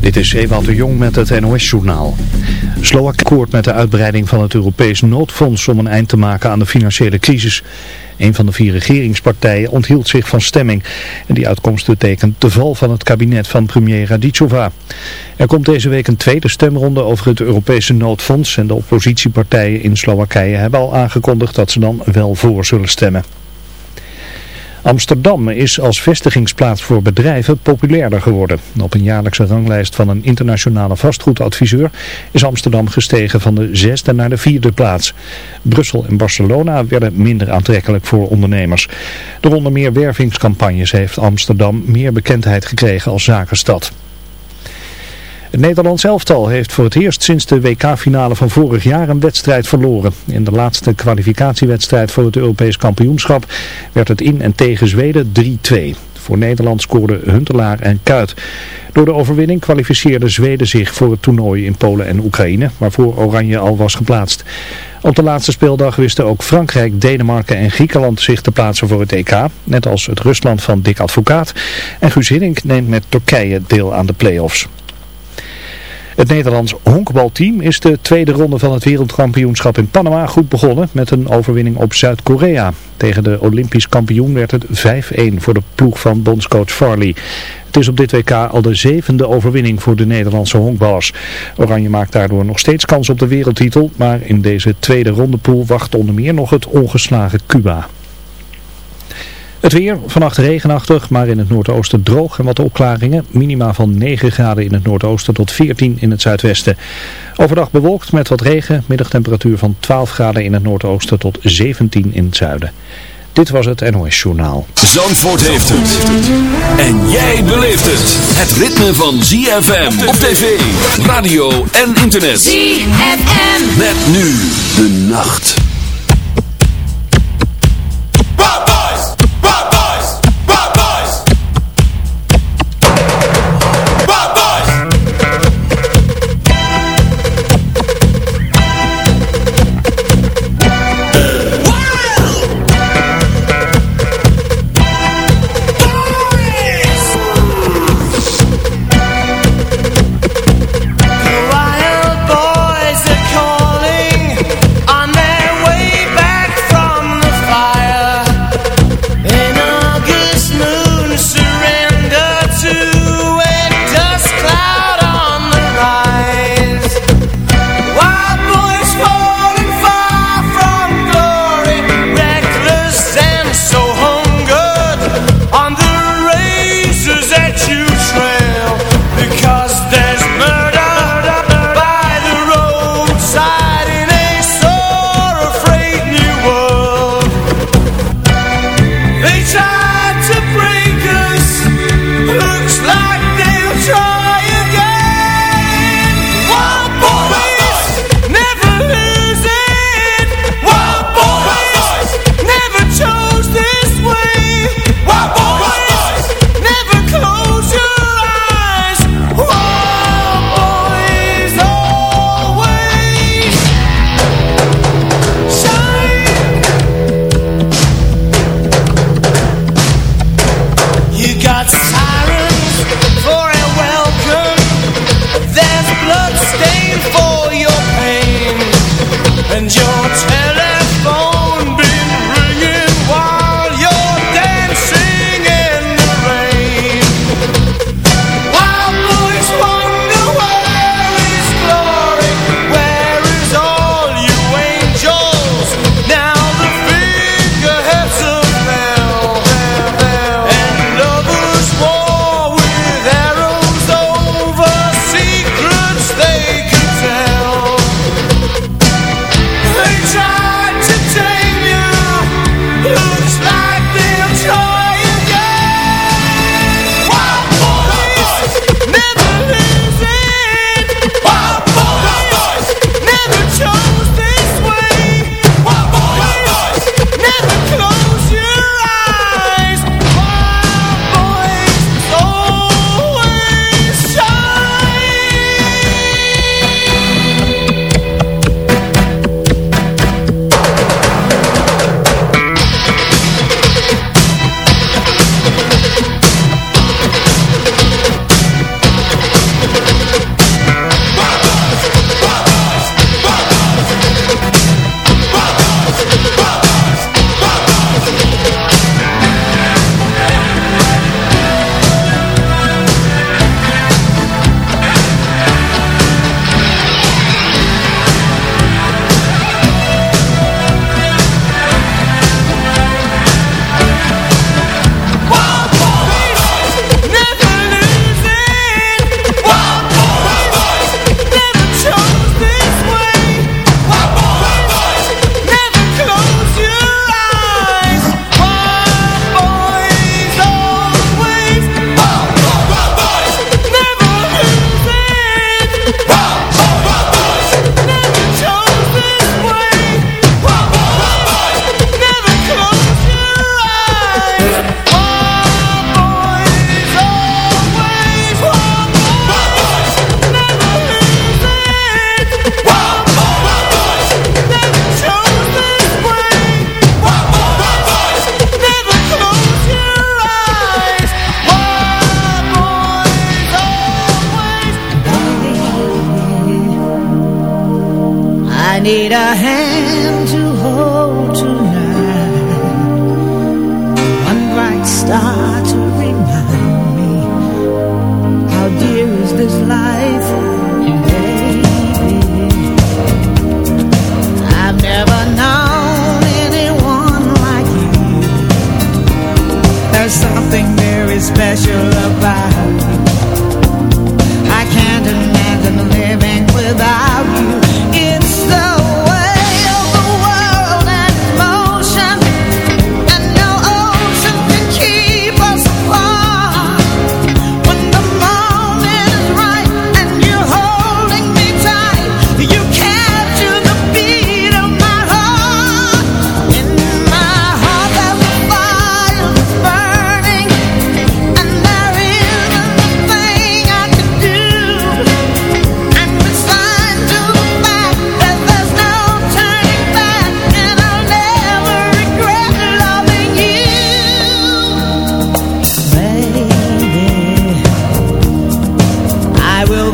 Dit is Ewout de Jong met het NOS-journaal. Slowakije akkoord met de uitbreiding van het Europees noodfonds om een eind te maken aan de financiële crisis. Een van de vier regeringspartijen onthield zich van stemming. En die uitkomst betekent de val van het kabinet van premier Radicova. Er komt deze week een tweede stemronde over het Europese noodfonds. En de oppositiepartijen in Slowakije hebben al aangekondigd dat ze dan wel voor zullen stemmen. Amsterdam is als vestigingsplaats voor bedrijven populairder geworden. Op een jaarlijkse ranglijst van een internationale vastgoedadviseur is Amsterdam gestegen van de zesde naar de vierde plaats. Brussel en Barcelona werden minder aantrekkelijk voor ondernemers. Door onder meer wervingscampagnes heeft Amsterdam meer bekendheid gekregen als zakenstad. Het Nederlands elftal heeft voor het eerst sinds de WK-finale van vorig jaar een wedstrijd verloren. In de laatste kwalificatiewedstrijd voor het Europees kampioenschap werd het in en tegen Zweden 3-2. Voor Nederland scoorden Huntelaar en Kuit. Door de overwinning kwalificeerde Zweden zich voor het toernooi in Polen en Oekraïne, waarvoor Oranje al was geplaatst. Op de laatste speeldag wisten ook Frankrijk, Denemarken en Griekenland zich te plaatsen voor het EK, net als het Rusland van Dick Advocaat. En Guus Hiddink neemt met Turkije deel aan de play-offs. Het Nederlands honkbalteam is de tweede ronde van het wereldkampioenschap in Panama goed begonnen met een overwinning op Zuid-Korea. Tegen de Olympisch kampioen werd het 5-1 voor de ploeg van bondscoach Farley. Het is op dit WK al de zevende overwinning voor de Nederlandse honkballers. Oranje maakt daardoor nog steeds kans op de wereldtitel, maar in deze tweede rondepool wacht onder meer nog het ongeslagen Cuba. Het weer, vannacht regenachtig, maar in het noordoosten droog en wat opklaringen. Minima van 9 graden in het noordoosten tot 14 in het zuidwesten. Overdag bewolkt met wat regen, middagtemperatuur van 12 graden in het noordoosten tot 17 in het zuiden. Dit was het NOS Journaal. Zandvoort heeft het. En jij beleeft het. Het ritme van ZFM op tv, radio en internet. ZFM. Met nu de nacht. I was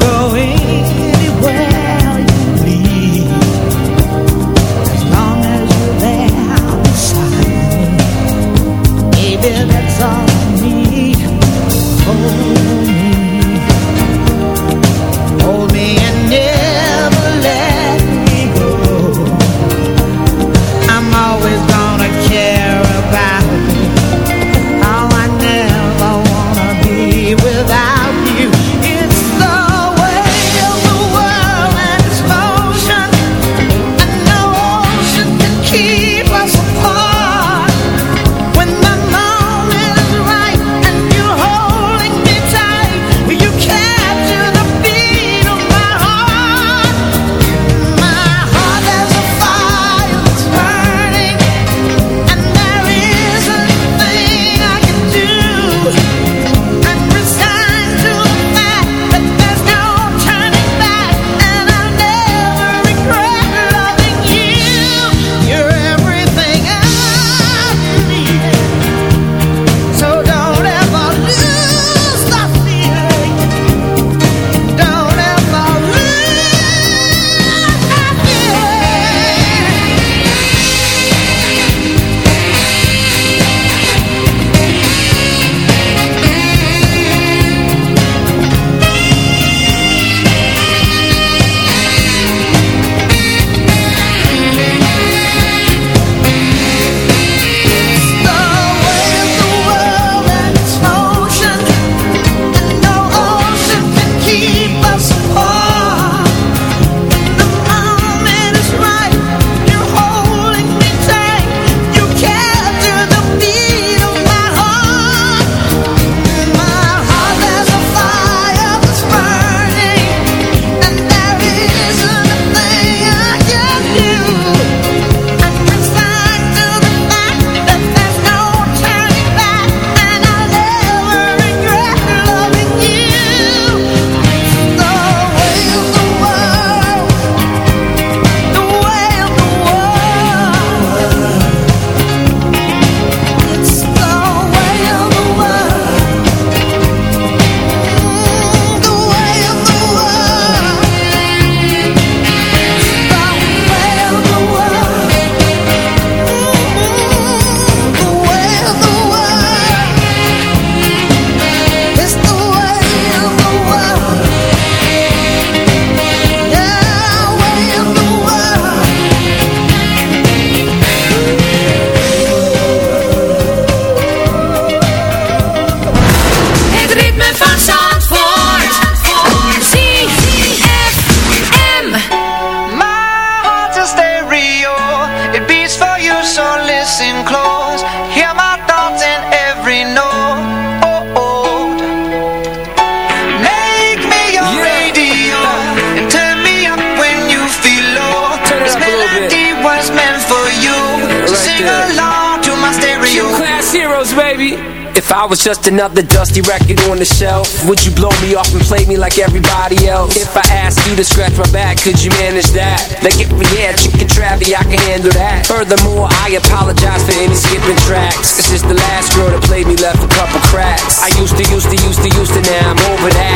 another dusty record on the shelf Would you blow me off and play me like everybody else? If I asked you to scratch my back, could you manage that? Like if we had chicken travy, I can handle that Furthermore, I apologize for any skipping tracks This is the last girl that played me left a couple cracks I used to, used to, used to, used to, now I'm over that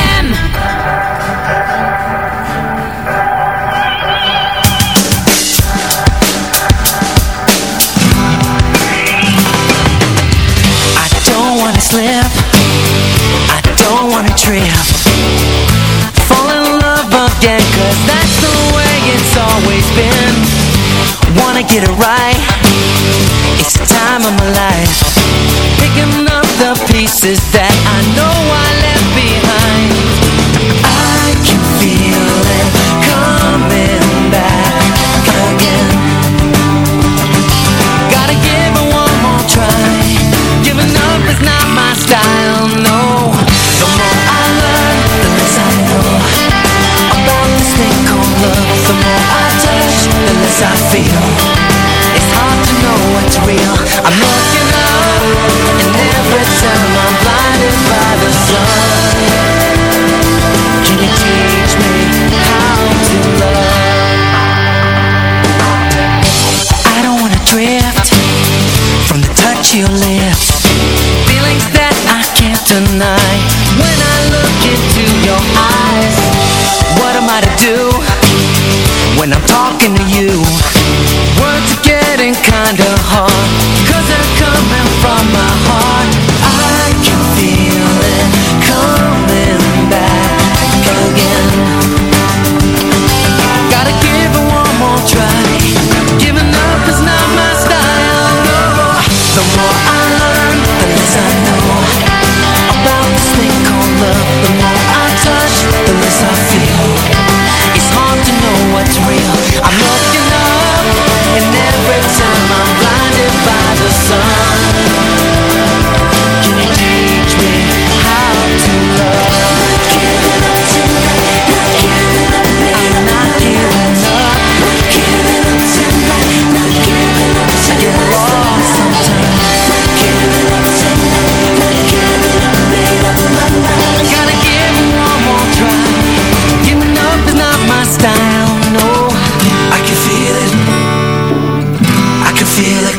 feel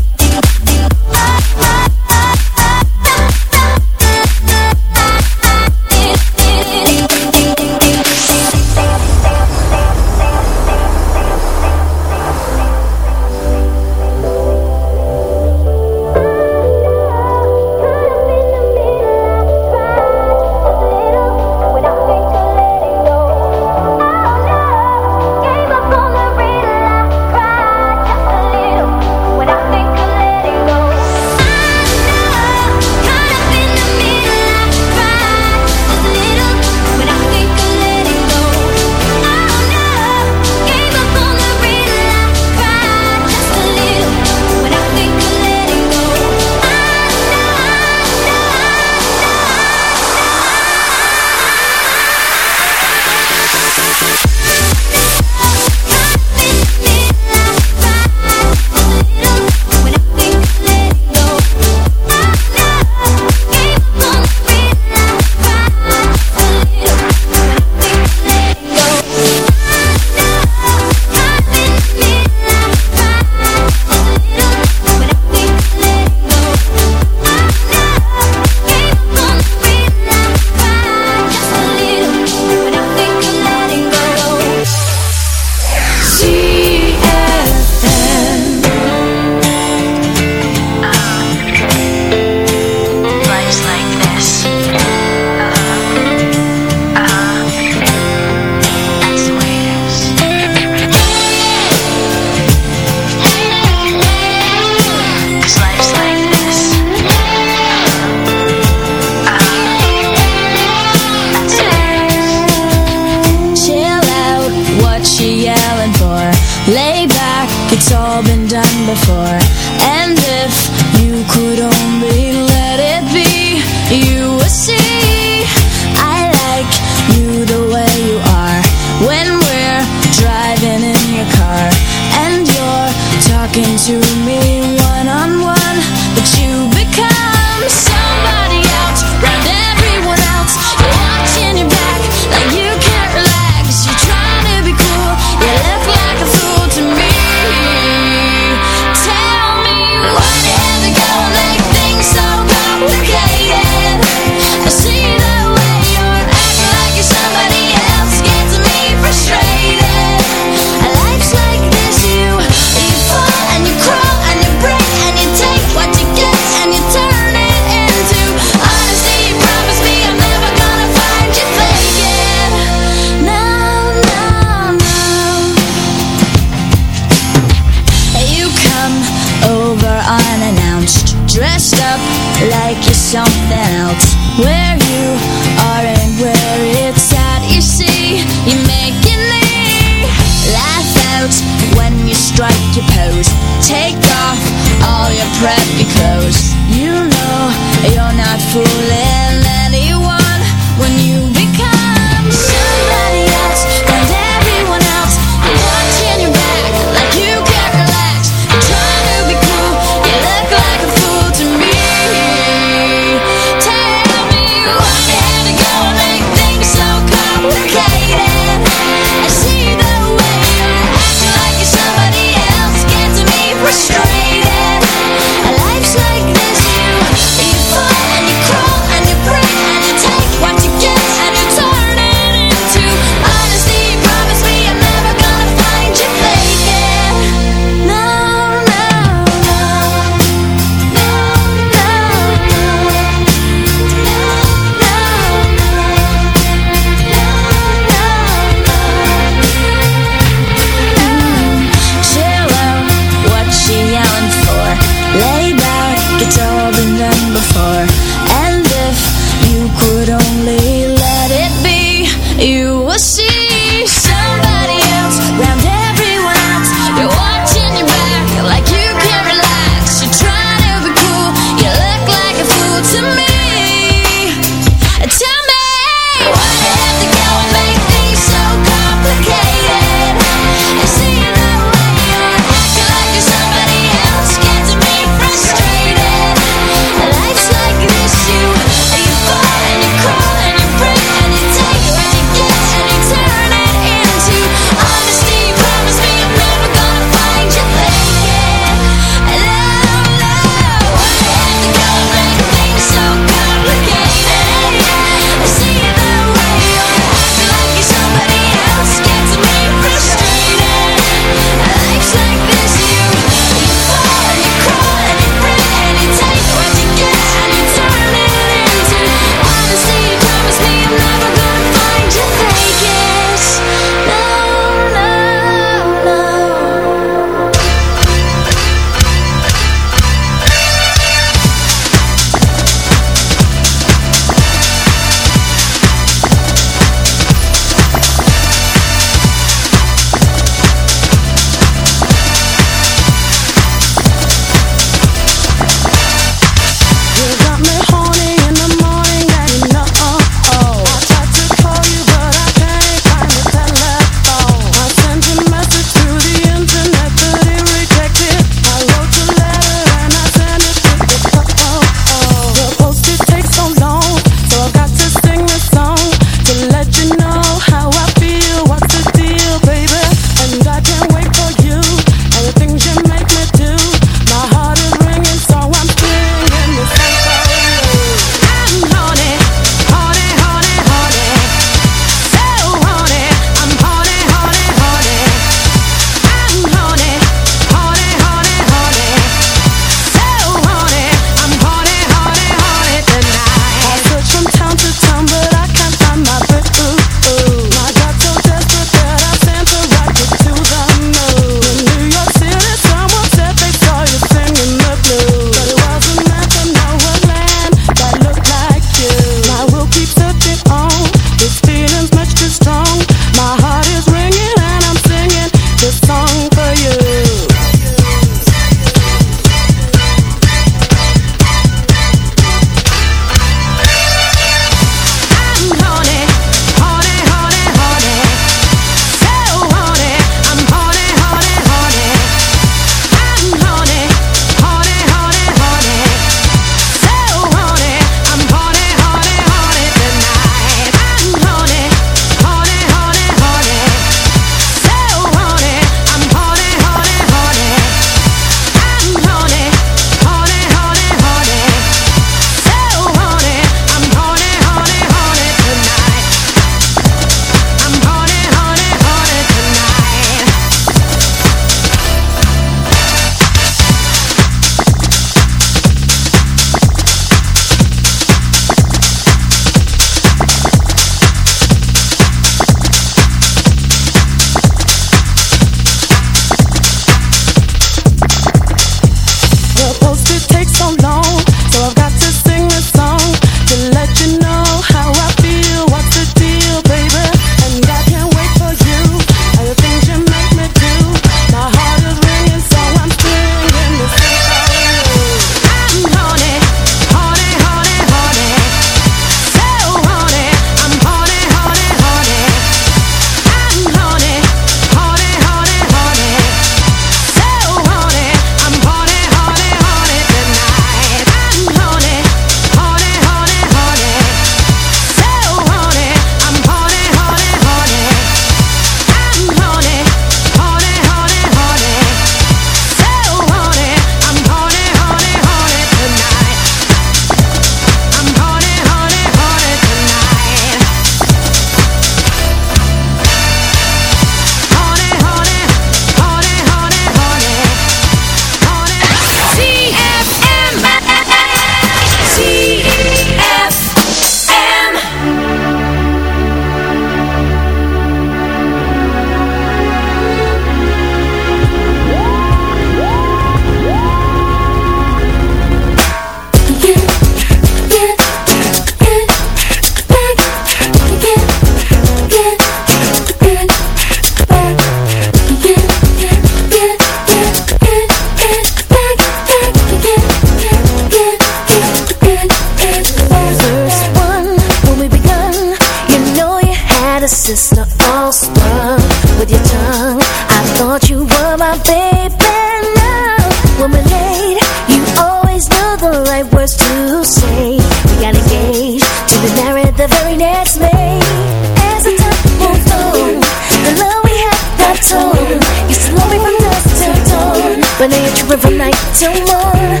night.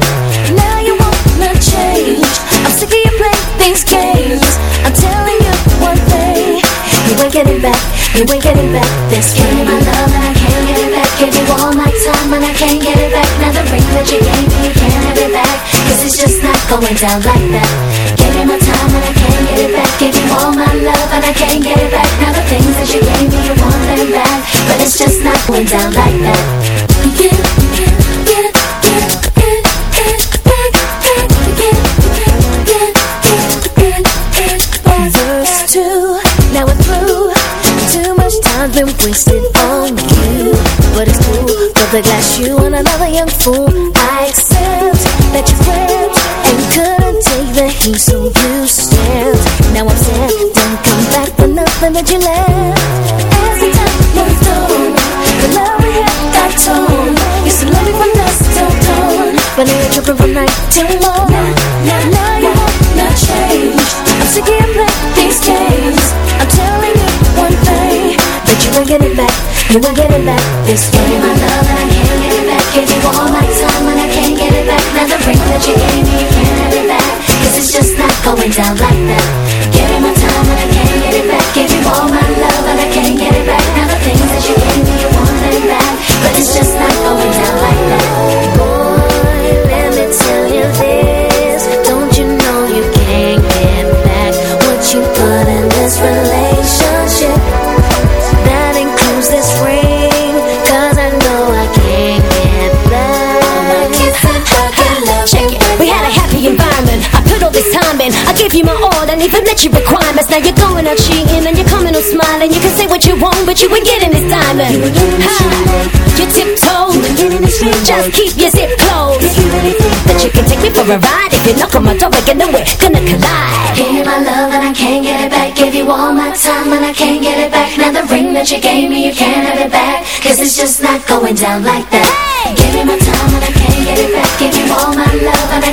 Now you wanna change. I'm sick of your playing these games. I'm telling you one thing, you ain't getting back, you ain't getting back this game. My love and I can't get it back. Give you all my time and I can't get it back. Now the ring that you gave me, you can't have it back. Cause it's just not going down like that. Give you my time and I can't get it back. Give you all my love and I can't get it back. Now the things that you gave me, you want them back. But it's just not going down like that. Wasted on you. But it's cool, for the glass you and another young fool. I accept that you flipped and couldn't take the heat, so you stepped. Now I'm sad, don't come back for nothing that you left. As the time moved on, the love we had got torn. Used to love me from dusk till dawn, but now you're tripping from night till you ain't getting back this game. My love and I can't get it back. Give you all my time and I can't get it back. Now the ring that you gave me, you can't have it back. Cause it's just not going down like that. Give you my time and I can't get it back. Give you all my love and I can't get it back. Now the things that you gave me, you want them back. But it's just time in. I gave you my all and even met your requirements. Now you're going out cheating and you're coming on smiling. You can say what you want, but you ain't getting this diamond. You ain't getting this You tiptoe. You ain't getting this Just keep your zip closed. If you really think that you can take me for a ride, if you knock on my door again, then we're gonna collide. Give you my love and I can't get it back. Give you all my time and I can't get it back. Now the ring that you gave me, you can't have it back. Cause it's just not going down like that. Give you my time and I can't get it back. Give you all my love and I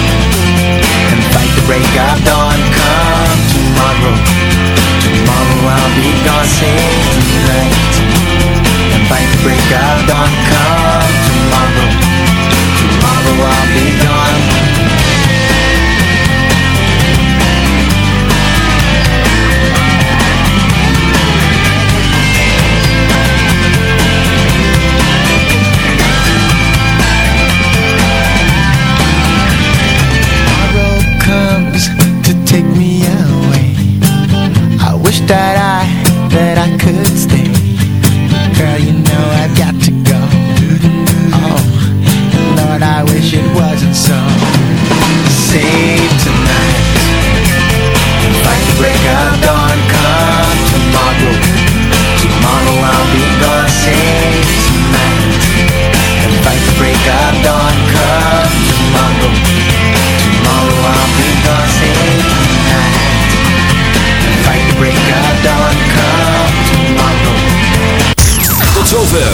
break of dawn Come tomorrow. Tomorrow I'll be gone Save tonight And by the break of dawn Come tomorrow. Tomorrow I'll be gone.